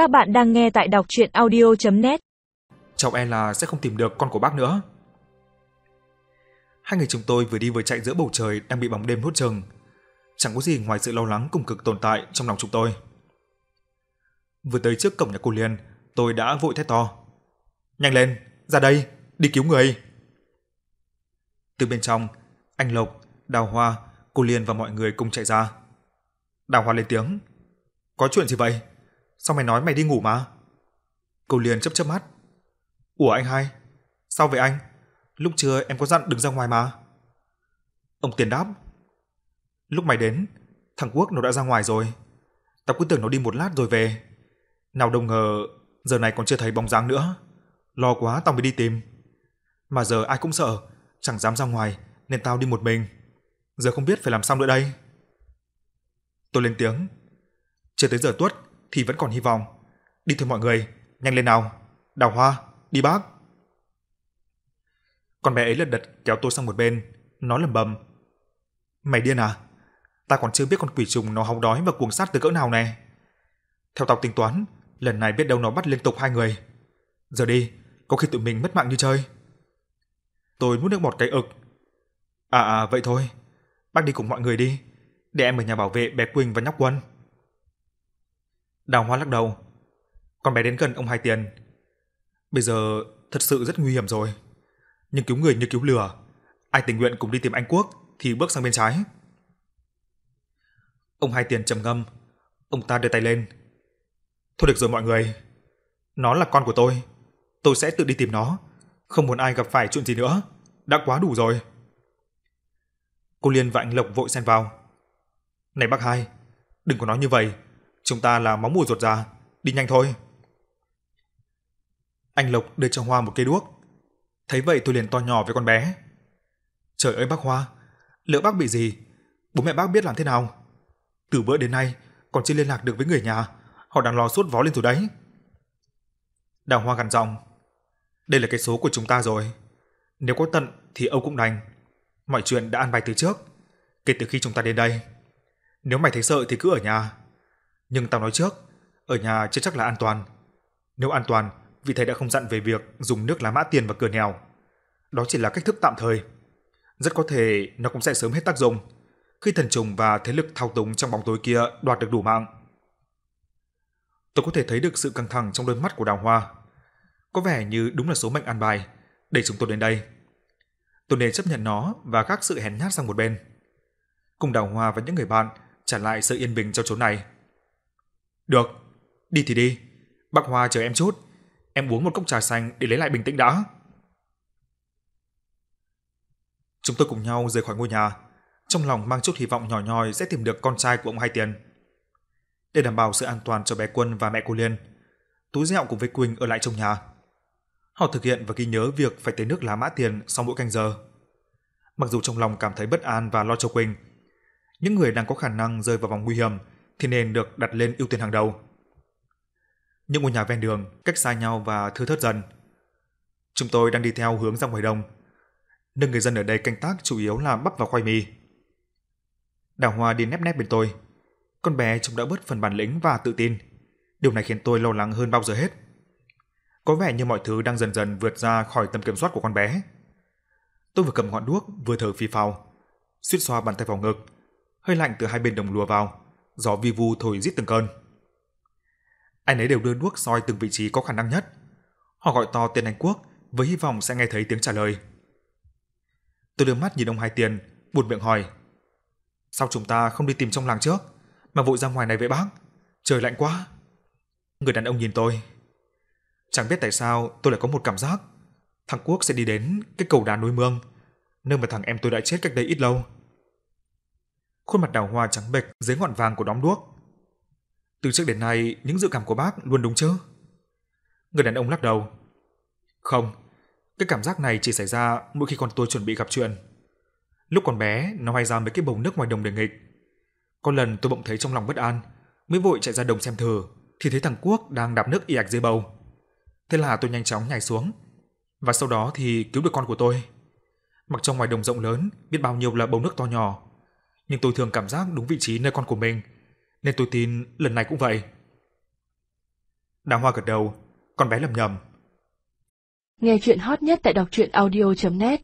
Các bạn đang nghe tại đọc chuyện audio.net Cháu e là sẽ không tìm được con của bác nữa. Hai người chúng tôi vừa đi vừa chạy giữa bầu trời đang bị bóng đêm nuốt chừng. Chẳng có gì ngoài sự lo lắng cùng cực tồn tại trong lòng chúng tôi. Vừa tới trước cổng nhà cô Liên, tôi đã vội thét to. Nhanh lên, ra đây, đi cứu người. Từ bên trong, anh Lộc, Đào Hoa, cô Liên và mọi người cùng chạy ra. Đào Hoa lên tiếng. Có chuyện gì vậy? Sao mày nói mày đi ngủ mà? Cô liền chớp chớp mắt. Ủa anh hai, sao vậy anh? Lúc trưa em có dặn đừng ra ngoài mà. Ông Tiền đáp. Lúc mày đến, thằng Quốc nó đã ra ngoài rồi. Tao cứ tưởng nó đi một lát rồi về. Nào đâu ngờ, giờ này còn chưa thấy bóng dáng nữa. Lo quá tao mới đi tìm. Mà giờ ai cũng sợ, chẳng dám ra ngoài nên tao đi một mình. Giờ không biết phải làm sao nữa đây. Tôi lên tiếng. Chưa tới giờ tuất thì vẫn còn hy vọng. Đi thôi mọi người, nhanh lên nào. Đào Hoa, đi bác. Con bé ấy lật đật kéo tôi sang một bên, nó lẩm bẩm: Mày điên à? Ta còn chưa biết con quỷ trùng nó hóng đói và cuồng sát từ cỡ nào nè. Theo tao tính toán, lần này biết đâu nó bắt liên tục hai người. Giờ đi, có khi tụi mình mất mạng như chơi. Tôi nuốt nước bọt cái ực. À à vậy thôi, bác đi cùng mọi người đi, để em ở nhà bảo vệ bé Quỳnh và nhóc Quân. Đào Hoa lắc đầu. Con bé đến gần ông Hai Tiền. Bây giờ thật sự rất nguy hiểm rồi. Nhưng cứu người như cứu lửa. Ai tình nguyện cùng đi tìm anh Quốc thì bước sang bên trái. Ông Hai Tiền trầm ngâm. Ông ta đưa tay lên. Thôi được rồi mọi người. Nó là con của tôi. Tôi sẽ tự đi tìm nó. Không muốn ai gặp phải chuyện gì nữa. Đã quá đủ rồi. Cô Liên và anh Lộc vội xen vào. Này bác hai, đừng có nói như vậy. Chúng ta là máu mù ruột già, đi nhanh thôi. Anh Lộc đưa cho Hoa một cây đuốc. Thấy vậy tôi liền to nhỏ với con bé. Trời ơi bác Hoa, lỡ bác bị gì, bố mẹ bác biết làm thế nào? Từ bữa đến nay còn chưa liên lạc được với người nhà, họ đang lo suốt vó lên rồi đấy. Đào Hoa gằn giọng, đây là cái số của chúng ta rồi. Nếu có tận thì Âu cũng đành. Mọi chuyện đã ăn bài từ trước, kể từ khi chúng ta đến đây. Nếu mày thấy sợ thì cứ ở nhà, nhưng tao nói trước, ở nhà chưa chắc là an toàn. Nếu an toàn, vị thầy đã không dặn về việc dùng nước lá mã tiền và cửa nèo. Đó chỉ là cách thức tạm thời. Rất có thể nó cũng sẽ sớm hết tác dụng khi thần trùng và thế lực thao túng trong bóng tối kia đoạt được đủ mạng. Tôi có thể thấy được sự căng thẳng trong đôi mắt của Đào Hoa. Có vẻ như đúng là số mệnh an bài để chúng tôi đến đây. Tôi nên chấp nhận nó và gác sự hèn nhát sang một bên. Cùng Đào Hoa và những người bạn trả lại sự yên bình cho chỗ này. Được, đi thì đi. Bác Hoa chờ em chút. Em uống một cốc trà xanh để lấy lại bình tĩnh đã. Chúng tôi cùng nhau rời khỏi ngôi nhà, trong lòng mang chút hy vọng nhỏ nhoi sẽ tìm được con trai của ông Hai Tiền. Để đảm bảo sự an toàn cho bé Quân và mẹ cô Liên, Tú Dẹo cùng với Quỳnh ở lại trong nhà. Họ thực hiện và ghi nhớ việc phải tới nước lá mã tiền sau mỗi canh giờ. Mặc dù trong lòng cảm thấy bất an và lo cho Quỳnh, những người đang có khả năng rơi vào vòng nguy hiểm thì nên được đặt lên ưu tiên hàng đầu. Những ngôi nhà ven đường cách xa nhau và thưa thớt dần. Chúng tôi đang đi theo hướng ra ngoài đồng. Nơi người dân ở đây canh tác chủ yếu là bắp và khoai mì. Đào Hoa đi nép nép bên tôi. Con bé trông đã bớt phần bản lĩnh và tự tin. Điều này khiến tôi lo lắng hơn bao giờ hết. Có vẻ như mọi thứ đang dần dần vượt ra khỏi tầm kiểm soát của con bé. Tôi vừa cầm ngọn đuốc vừa thở phì phào, suýt xoa bàn tay vào ngực, hơi lạnh từ hai bên đồng lùa vào gió vi vu thổi rít từng cơn. Anh ấy đều đưa đuốc soi từng vị trí có khả năng nhất. Họ gọi to tên Anh Quốc với hy vọng sẽ nghe thấy tiếng trả lời. Tôi đưa mắt nhìn ông Hai Tiền, buột miệng hỏi. Sao chúng ta không đi tìm trong làng trước, mà vội ra ngoài này vậy bác? Trời lạnh quá. Người đàn ông nhìn tôi. Chẳng biết tại sao tôi lại có một cảm giác thằng Quốc sẽ đi đến cái cầu đá núi mương, nơi mà thằng em tôi đã chết cách đây ít lâu khuôn mặt đào hoa trắng bệch dưới ngọn vàng của đóm đuốc. Từ trước đến nay, những dự cảm của bác luôn đúng chứ? Người đàn ông lắc đầu. Không, cái cảm giác này chỉ xảy ra mỗi khi con tôi chuẩn bị gặp chuyện. Lúc còn bé, nó hay ra mấy cái bầu nước ngoài đồng để nghịch. Có lần tôi bỗng thấy trong lòng bất an, mới vội chạy ra đồng xem thử, thì thấy thằng Quốc đang đạp nước y ạch dưới bầu. Thế là tôi nhanh chóng nhảy xuống, và sau đó thì cứu được con của tôi. Mặc trong ngoài đồng rộng lớn, biết bao nhiêu là bầu nước to nhỏ, nhưng tôi thường cảm giác đúng vị trí nơi con của mình, nên tôi tin lần này cũng vậy. Đào Hoa gật đầu, con bé lầm nhầm. Nghe chuyện hot nhất tại đọc truyện audio.net